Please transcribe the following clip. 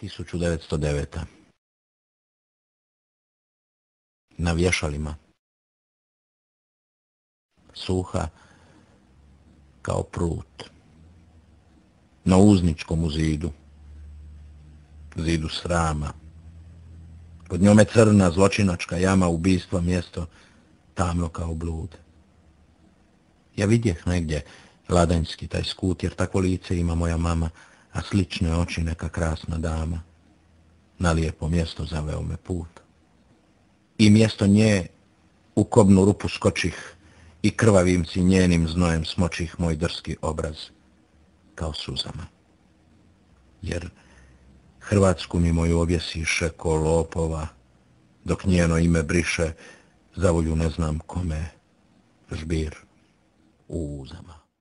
1909. Na vješalima. Suha kao prut. Na uzničkom zidu. Zidu srama. Pod njome crna zločinačka jama ubijstva mjesto tamno kao blud. Ja vidjeh negdje ladanjski taj skut, jer takvo lice ima moja mama, a slične oči neka krasna dama. Na lijepo mjesto zaveo me put. I mjesto nje u kobnu rupu skočih i krvavim si njenim znojem smočih moj drski obraz, kao suzama. Jer Hrvatsku mi moju objesiše ko lopova, dok njeno ime briše, zavolju ne znam kome, žbir u uzama.